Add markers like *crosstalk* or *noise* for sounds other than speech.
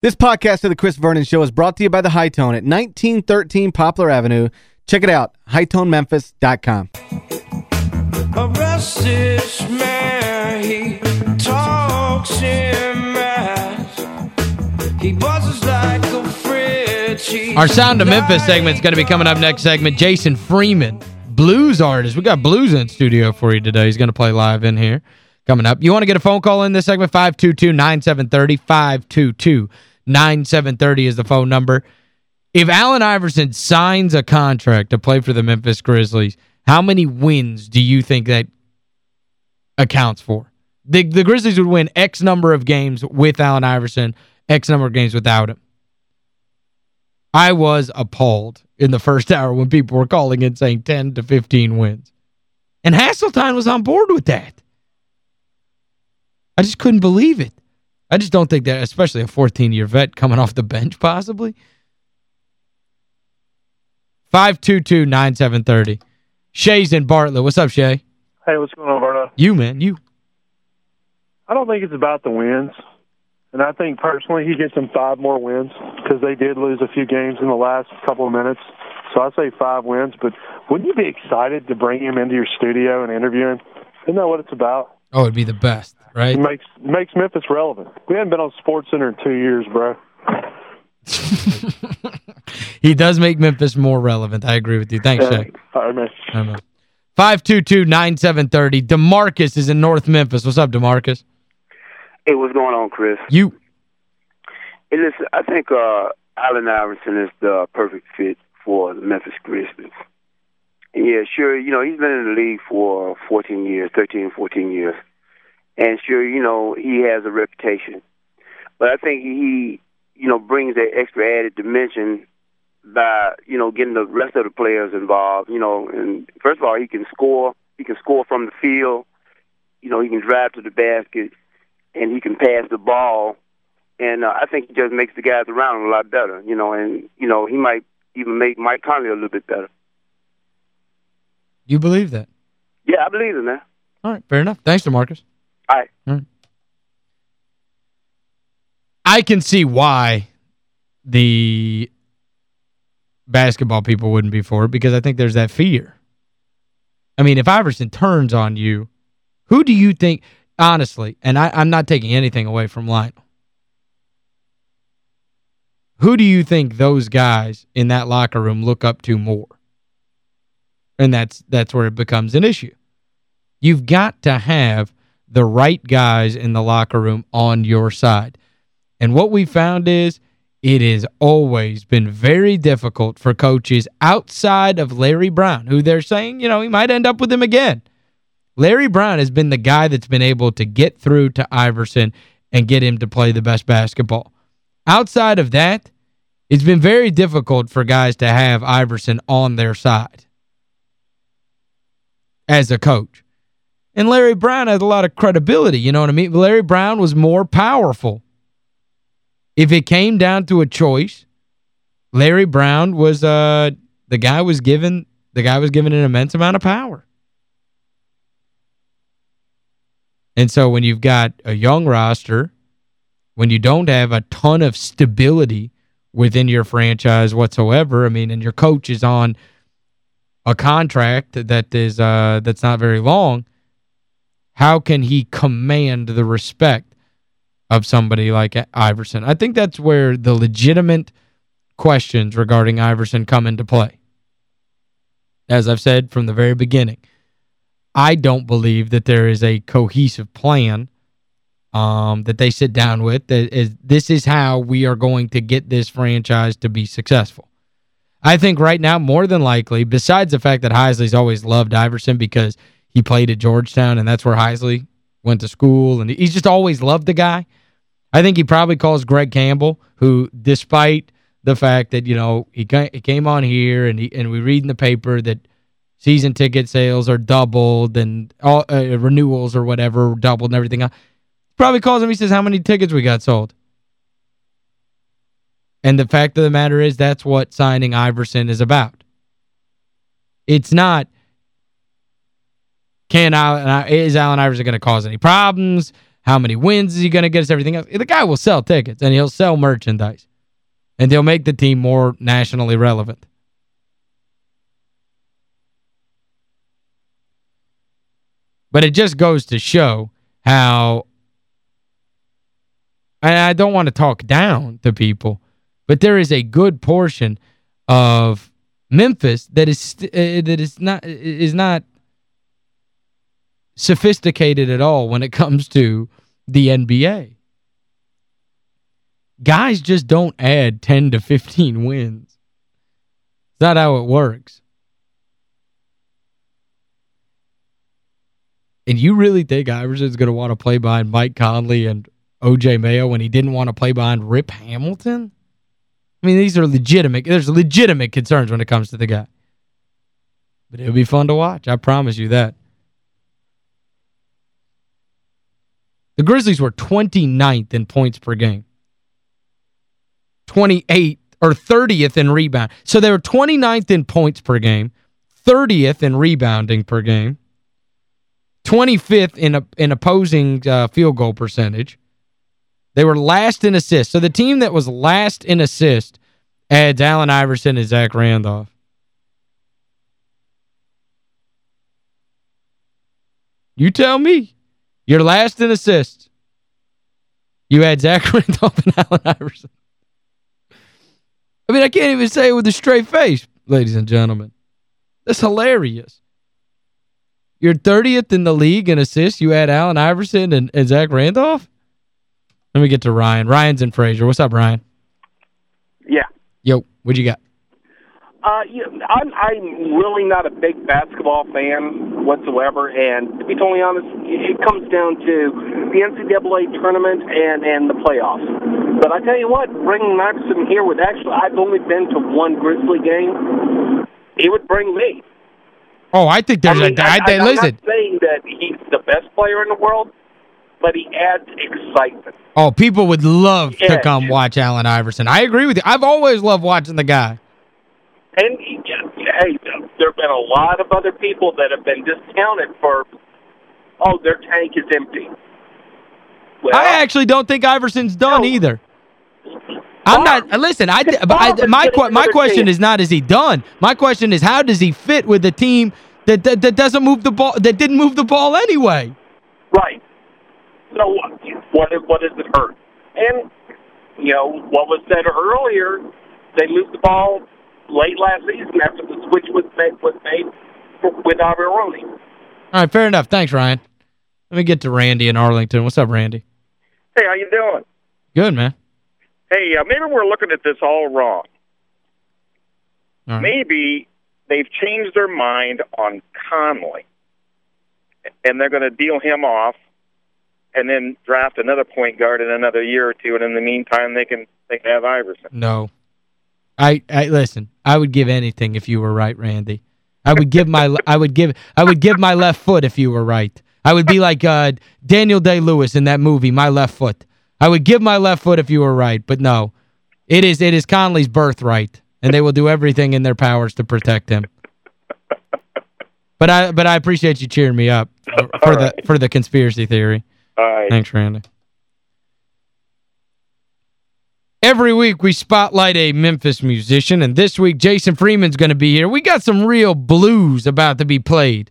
This podcast of the Chris Vernon Show is brought to you by The Hi-Tone at 1913 Poplar Avenue. Check it out, hitonememphis.com. A restless man, he talks in mass. He buzzes like a fridge. Our Sound of Memphis segment is going to be coming up next segment. Jason Freeman, blues artist. We got blues in studio for you today. He's going to play live in here coming up. You want to get a phone call in this segment? 522-9730, 522-9730 is the phone number. If Allen Iverson signs a contract to play for the Memphis Grizzlies, how many wins do you think that accounts for? The, the Grizzlies would win X number of games with Allen Iverson, X number of games without him. I was appalled in the first *laughs* hour when people were calling in saying 10 to 15 wins. And Hasseltine was on board with that. I just couldn't believe it. I just don't think that, especially a 14-year vet coming off the bench possibly. 522-9730. Shay's in Bartlett. What's up, Shay? Hey, what's going on, Verno? You, man, you. I don't think it's about the wins. And I think personally he gets them five more wins because they did lose a few games in the last couple of minutes. So I say five wins. But wouldn't you be excited to bring him into your studio and interview him? Isn't that what it's about? Oh, it'd be the best, right? It makes makes Memphis relevant. We haven't been on Sports Center in two years, bro. *laughs* he does make Memphis more relevant. I agree with you. Thanks, Yeah. Shay. All right, man. I know. 522-9730. DeMarcus is in North Memphis. What's up, DeMarcus? Hey, what's going on, Chris? You. Hey, listen, I think uh, Allen Iverson is the perfect fit for the Memphis Grizzlies. Yeah, sure, you know, he's been in the league for 14 years, 13, 14 years. And sure, you know, he has a reputation. But I think he, you know, brings that extra added dimension by, you know, getting the rest of the players involved, you know, and first of all, he can score. He can score from the field. You know, he can drive to the basket and he can pass the ball. And uh, I think he just makes the guys around him a lot better, you know, and, you know, he might even make Mike Conley a little bit better. You believe that? Yeah, I believe in that. All right, fair enough. Thanks, DeMarcus. All right. All right. I can see why the basketball people wouldn't be for it because I think there's that fear. I mean, if Iverson turns on you, who do you think, honestly, and I, I'm not taking anything away from Lionel, who do you think those guys in that locker room look up to more? And that's that's where it becomes an issue. You've got to have the right guys in the locker room on your side. And what we found is it has always been very difficult for coaches outside of Larry Brown, who they're saying, you know, he might end up with him again. Larry Brown has been the guy that's been able to get through to Iverson and get him to play the best basketball. Outside of that, it's been very difficult for guys to have Iverson on their side as a coach. And Larry Brown had a lot of credibility, you know what I mean? Larry Brown was more powerful. If it came down to a choice, Larry Brown was uh the guy was given the guy was given an immense amount of power. And so when you've got a young roster, when you don't have a ton of stability within your franchise whatsoever, I mean, and your coach is on a contract that is uh that's not very long, how can he command the respect of somebody like Iverson? I think that's where the legitimate questions regarding Iverson come into play. As I've said from the very beginning, I don't believe that there is a cohesive plan um, that they sit down with. That is, this is how we are going to get this franchise to be successful. I think right now, more than likely, besides the fact that Heisley's always loved Iverson because he played at Georgetown and that's where Heisley went to school and he's just always loved the guy. I think he probably calls Greg Campbell, who despite the fact that, you know, he came on here and he and we read in the paper that season ticket sales are doubled and all uh, renewals or whatever doubled and everything else. Probably calls him, he says, how many tickets we got sold? And the fact of the matter is that's what signing Iverson is about. It's not, can Allen, is Allen Iverson going to cause any problems? how many wins is he going to get us, everything else. The guy will sell tickets, and he'll sell merchandise. And they'll make the team more nationally relevant. But it just goes to show how and I don't want to talk down to people, but there is a good portion of Memphis that is uh, that is not is not sophisticated at all when it *laughs* comes to the NBA. Guys just don't add 10 to 15 *laughs* wins. It's not how it works. And you really think Iverson's going to want to play behind Mike Conley and O.J. Mayo when he didn't want to play behind Rip Hamilton? I mean, these are legitimate. There's legitimate concerns when it comes to the guy. But it'll be fun to watch. I promise you that. The Grizzlies were 29th in points per game. 28th or 30th in rebound. So they were 29th in points per game, 30th in rebounding per game, 25th in a, in opposing uh, field goal percentage. They were last in assists. So the team that was last in assist adds Allen Iverson and Zach Randolph. You tell me. You're last in assists. You add Zach *laughs* Randolph and Allen Iverson. I mean, I can't even say it with a straight face, ladies and gentlemen. That's hilarious. You're 30th in the league in assists. You add Allen Iverson and, and Zach Randolph? Let me get to Ryan. Ryan's in Frayser. What's up, Ryan? Yeah. Yo, what you got? Uh, you I'm, I'm really not a big basketball fan whatsoever, and to be totally honest, it comes down to the NCAA tournament and, and the playoffs. But I tell you what, bringing Iverson here would actually, I've only been to one Grizzly game. He would bring me. Oh, I think there's I mean, a... I, I, I, I'm listen. not saying that he's the best player in the world, but he adds excitement. Oh, people would love to come watch Allen Iverson. I agree with you. I've always loved watching the guy. And he, hey, there have been a lot of other people that have been discounted for, oh, their tank is empty. Well, I actually don't think Iverson's done No. either. I'm Bob- not listen, I, I my my question chance. is not is he done? My question is how does he fit with a team that, that that doesn't move the ball that didn't move the ball anyway? right. So what? What, what does it hurt? And you know what was said earlier, they moved the ball late last season after the switch was made was made with Iavaroni. All right, fair enough. Thanks, Ryan. Let me get to Randy in Arlington. What's up, Randy? Hey, how you doing? Good, man. Hey, uh, maybe we're looking at this all wrong. All right. Maybe they've changed their mind on Conley, and they're going to deal him off, and then draft another point guard in another year or two, and in the meantime, they can they can have Iverson. No. I I listen, I would give anything if you were right, Randy. I would give my I would give I would give my left foot if you were right. I would be like uh, Daniel Day-Lewis in that movie, My Left Foot. I would give my left foot if you were right, but no. It is it is Conley's birthright, and they will do everything in their powers to protect him. But I but I appreciate you cheering me up for, for the *laughs* right. for the conspiracy theory. All right. Thanks, Randy. Every week we spotlight a Memphis musician, and this week Jason Freeman's going to be here. We got some real blues about to be played